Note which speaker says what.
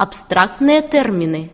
Speaker 1: абстрактные термины.